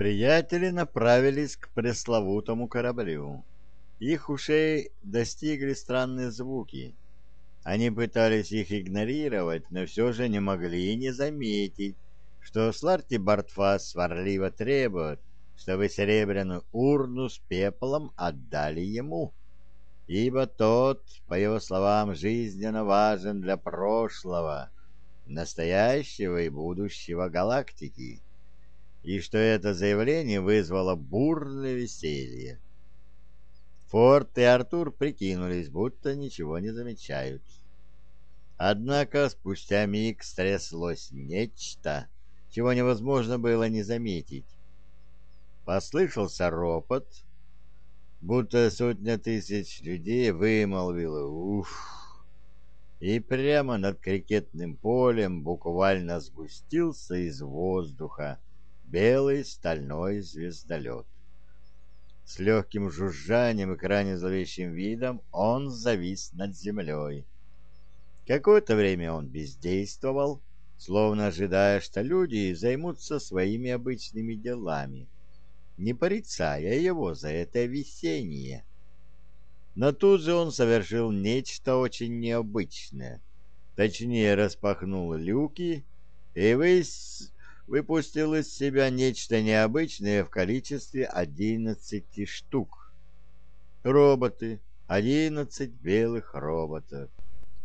Приятели направились к пресловутому кораблю. Их ушей достигли странные звуки. Они пытались их игнорировать, но все же не могли не заметить, что Сларти Бартфас сварливо требует, чтобы серебряную урну с пеплом отдали ему, ибо тот, по его словам, жизненно важен для прошлого, настоящего и будущего галактики и что это заявление вызвало бурное веселье. Форд и Артур прикинулись, будто ничего не замечают. Однако спустя миг стряслось нечто, чего невозможно было не заметить. Послышался ропот, будто сотня тысяч людей вымолвила «Уф!» и прямо над крикетным полем буквально сгустился из воздуха белый стальной звездолет. С легким жужжанием и крайне зловещим видом он завис над землей. Какое-то время он бездействовал, словно ожидая, что люди займутся своими обычными делами, не порицая его за это весеннее. Но тут же он совершил нечто очень необычное. Точнее, распахнул люки, и выс выпустил из себя нечто необычное в количестве одиннадцати штук. Роботы, одиннадцать белых роботов.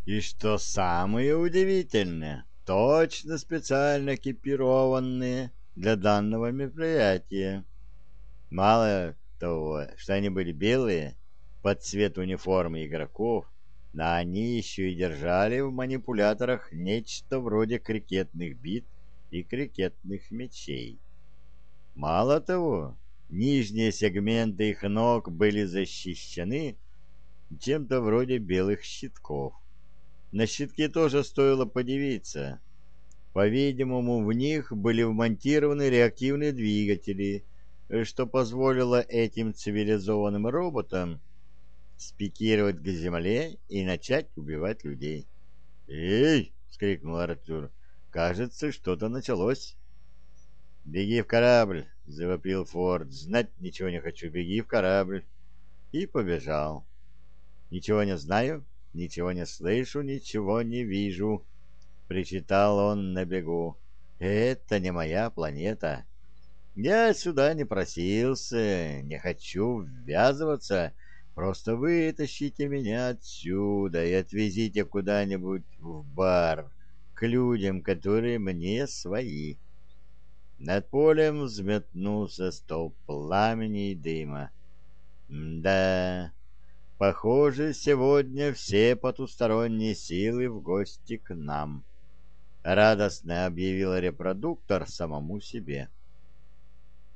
И что самое удивительное, точно специально экипированные для данного мероприятия. Мало того, что они были белые, под цвет униформы игроков, но они еще и держали в манипуляторах нечто вроде крикетных бит и крикетных мячей. Мало того, нижние сегменты их ног были защищены чем-то вроде белых щитков. На щитки тоже стоило подивиться. По-видимому, в них были вмонтированы реактивные двигатели, что позволило этим цивилизованным роботам спикировать к земле и начать убивать людей. «Эй!» — вскрикнул Артур. Кажется, что-то началось. «Беги в корабль!» — завопил Форд. «Знать ничего не хочу. Беги в корабль!» И побежал. «Ничего не знаю, ничего не слышу, ничего не вижу!» — причитал он на бегу. «Это не моя планета. Я сюда не просился, не хочу ввязываться. Просто вытащите меня отсюда и отвезите куда-нибудь в бар» к людям, которые мне свои. Над полем взметнулся столб пламени и дыма. Да, похоже, сегодня все потусторонние силы в гости к нам. Радостно объявил репродуктор самому себе.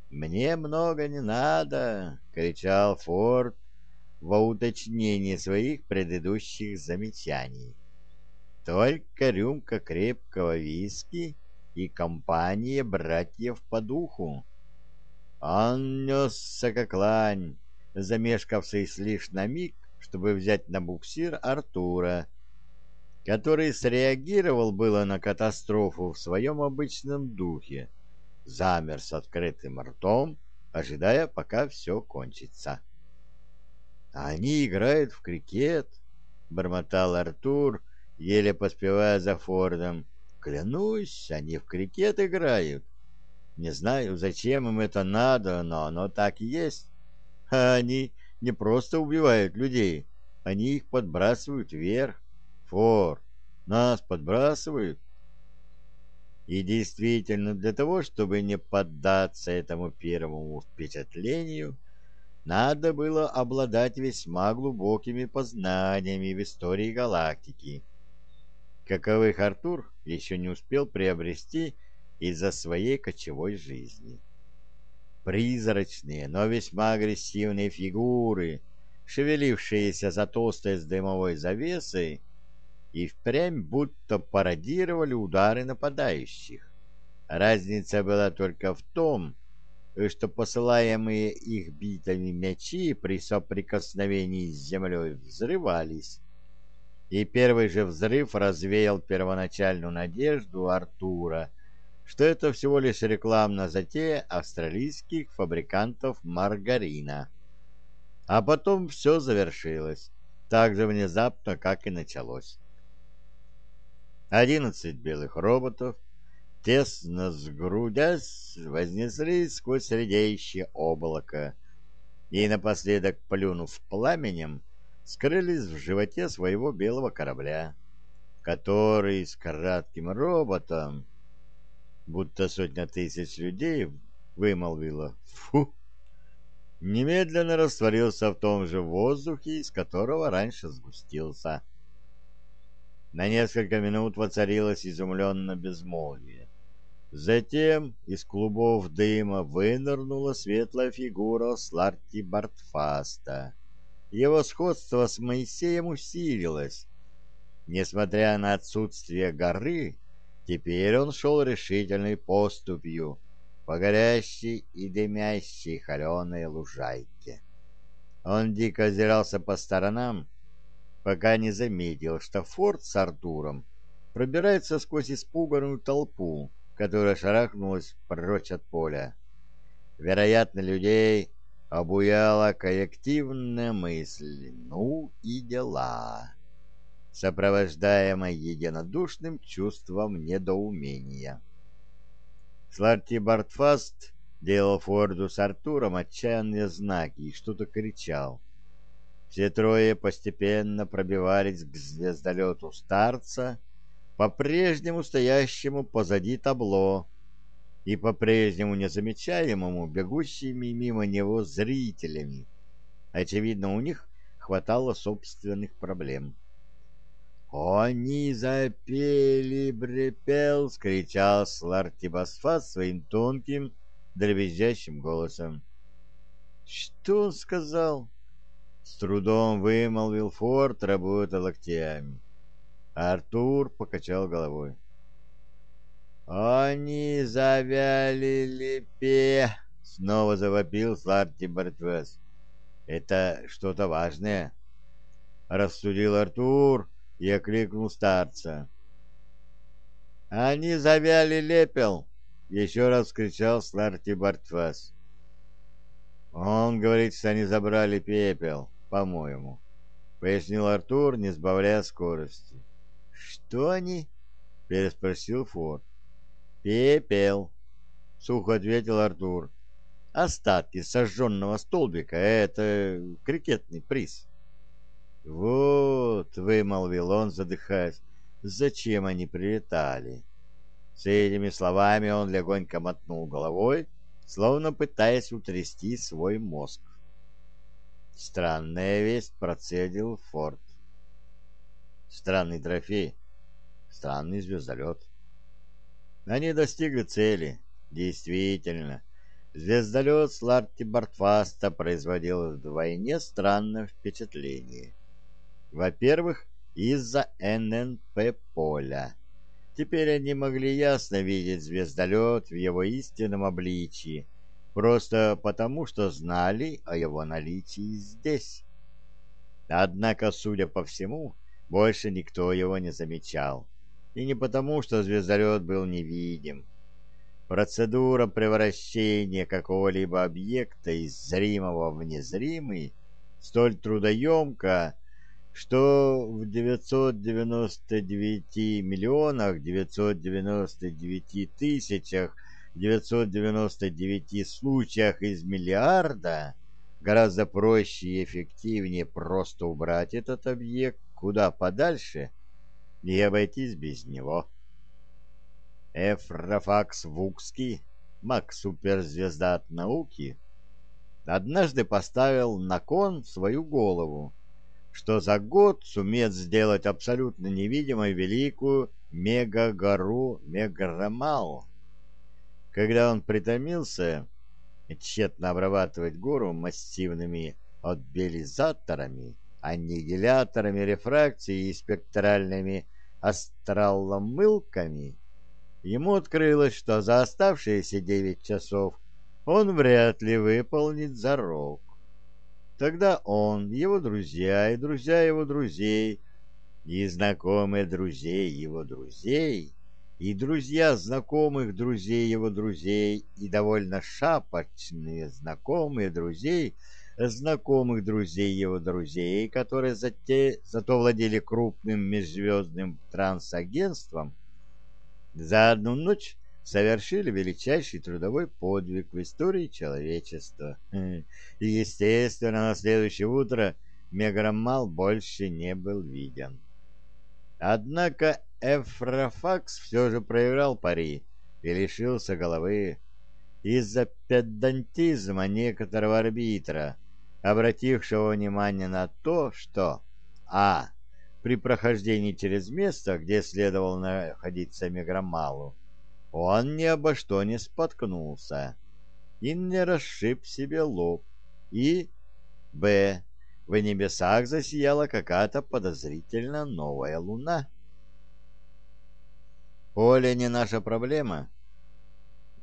«Мне много не надо!» — кричал Форд во уточнении своих предыдущих замечаний. Только рюмка крепкого виски и компания братьев по духу. Он несся как лань, замешкавшись лишь на миг, чтобы взять на буксир Артура, который среагировал было на катастрофу в своем обычном духе, замер с открытым ртом, ожидая, пока все кончится. «Они играют в крикет», — бормотал Артур, еле поспевая за Фордом. Клянусь, они в крикет играют. Не знаю, зачем им это надо, но оно так и есть. А они не просто убивают людей, они их подбрасывают вверх. Фор, нас подбрасывают. И действительно, для того, чтобы не поддаться этому первому впечатлению, надо было обладать весьма глубокими познаниями в истории галактики каковых Артур еще не успел приобрести из-за своей кочевой жизни. Призрачные, но весьма агрессивные фигуры, шевелившиеся за толстой с дымовой завесой, и впрямь будто пародировали удары нападающих. Разница была только в том, что посылаемые их битами мячи при соприкосновении с землей взрывались, и первый же взрыв развеял первоначальную надежду Артура, что это всего лишь рекламная затея австралийских фабрикантов маргарина. А потом все завершилось так же внезапно, как и началось. Одиннадцать белых роботов, тесно сгрудясь, вознеслись сквозь редеющее облако и, напоследок плюнув пламенем, скрылись в животе своего белого корабля, который с кратким роботом будто сотня тысяч людей вымолвила «Фу!» немедленно растворился в том же воздухе, из которого раньше сгустился. На несколько минут воцарилось изумленно безмолвие. Затем из клубов дыма вынырнула светлая фигура Сларти Бартфаста. Его сходство с Моисеем усилилось. Несмотря на отсутствие горы, Теперь он шел решительной поступью по горящей и дымящей холеной лужайке. Он дико озирался по сторонам, пока не заметил, что Форд с Артуром пробирается сквозь испуганную толпу, которая шарахнулась прочь от поля. Вероятно, людей обуяла коллективная мысль «ну и дела» сопровождаемой единодушным чувством недоумения. Сларти Бартфаст делал Форду с Артуром отчаянные знаки и что-то кричал. Все трое постепенно пробивались к звездолету старца, по-прежнему стоящему позади табло и по-прежнему незамечаемому бегущими мимо него зрителями. Очевидно, у них хватало собственных проблем. «Они запели, брепел!» — скричал Слартибасфат своим тонким, дребезжащим голосом. «Что он сказал?» С трудом вымолвил Форд, работая локтями. Артур покачал головой. «Они завяли лепе!» — снова завопил Сларти Бартвес. «Это что-то важное!» — рассудил Артур, — и окликнул старца. «Они завяли лепел!» — еще раз кричал Сларти Бартфас. «Он говорит, что они забрали пепел, по-моему», — пояснил Артур, не сбавляя скорости. «Что они?» — переспросил Форд. «Пепел», — сухо ответил Артур. «Остатки сожженного столбика — это крикетный приз». «Вот», — вымолвил он, задыхаясь, — «зачем они прилетали?» С этими словами он легонько мотнул головой, словно пытаясь утрясти свой мозг. Странная весть процедил Форд. Странный трофей, странный звездолет. Они достигли цели. Действительно, звездолет Сларти Бартфаста производил вдвойне странное впечатление. Во-первых, из-за ННП-поля. Теперь они могли ясно видеть звездолет в его истинном обличии, просто потому, что знали о его наличии здесь. Однако, судя по всему, больше никто его не замечал. И не потому, что звездолет был невидим. Процедура превращения какого-либо объекта из зримого в незримый столь трудоемка, что в 999 миллионах 999 тысячах 999 случаях из миллиарда гораздо проще и эффективнее просто убрать этот объект куда подальше и обойтись без него. Эфрофакс Вукский, маг-суперзвезда от науки, однажды поставил на кон свою голову что за год сумеет сделать абсолютно невидимой великую мегагору Меграмал. Когда он притомился тщетно обрабатывать гору массивными отбелизаторами, аннигиляторами рефракции и спектральными астраломылками, ему открылось, что за оставшиеся девять часов он вряд ли выполнит зарок. Тогда он, его друзья и друзья его друзей, и знакомые друзей его друзей и друзья знакомых друзей его друзей, и довольно шапочные знакомые друзей знакомых друзей его друзей, которые зате... зато владели крупным межзвездным трансагентством, за одну ночь совершили величайший трудовой подвиг в истории человечества. И, естественно, на следующее утро Меграммал больше не был виден. Однако Эфрофакс все же проиграл пари и лишился головы из-за педантизма некоторого арбитра, обратившего внимание на то, что а. при прохождении через место, где следовало находиться Меграмалу, он ни обо что не споткнулся и не расшиб себе лоб, и б. В небесах засияла какая-то подозрительно новая луна. Поле не наша проблема.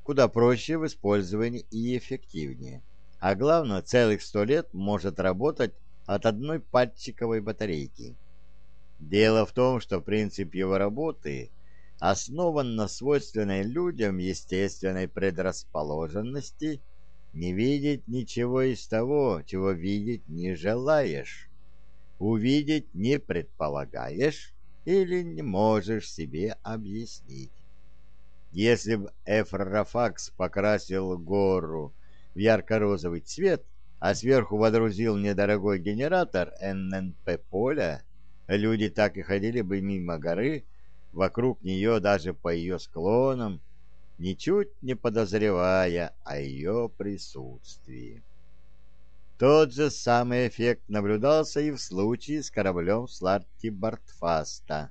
Куда проще в использовании и эффективнее. А главное, целых сто лет может работать от одной пальчиковой батарейки. Дело в том, что принцип его работы основан на свойственной людям естественной предрасположенности – не видеть ничего из того, чего видеть не желаешь, увидеть не предполагаешь или не можешь себе объяснить. Если бы Эфрофакс покрасил гору в ярко-розовый цвет, а сверху водрузил недорогой генератор ННП поля, люди так и ходили бы мимо горы, вокруг нее даже по ее склонам, ничуть не подозревая о ее присутствии. Тот же самый эффект наблюдался и в случае с кораблем Сларти Бартфаста.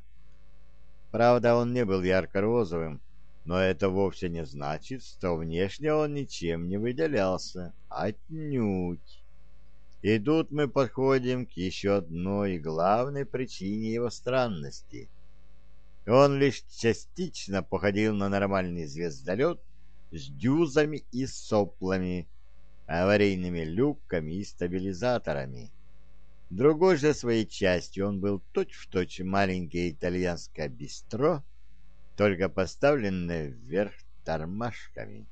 Правда, он не был ярко-розовым, но это вовсе не значит, что внешне он ничем не выделялся. Отнюдь. И тут мы подходим к еще одной главной причине его странности — он лишь частично походил на нормальный звездолет с дюзами и соплами, аварийными люками и стабилизаторами. Другой же своей частью он был точь-в-точь точь маленькое итальянское бистро, только поставленное вверх тормашками.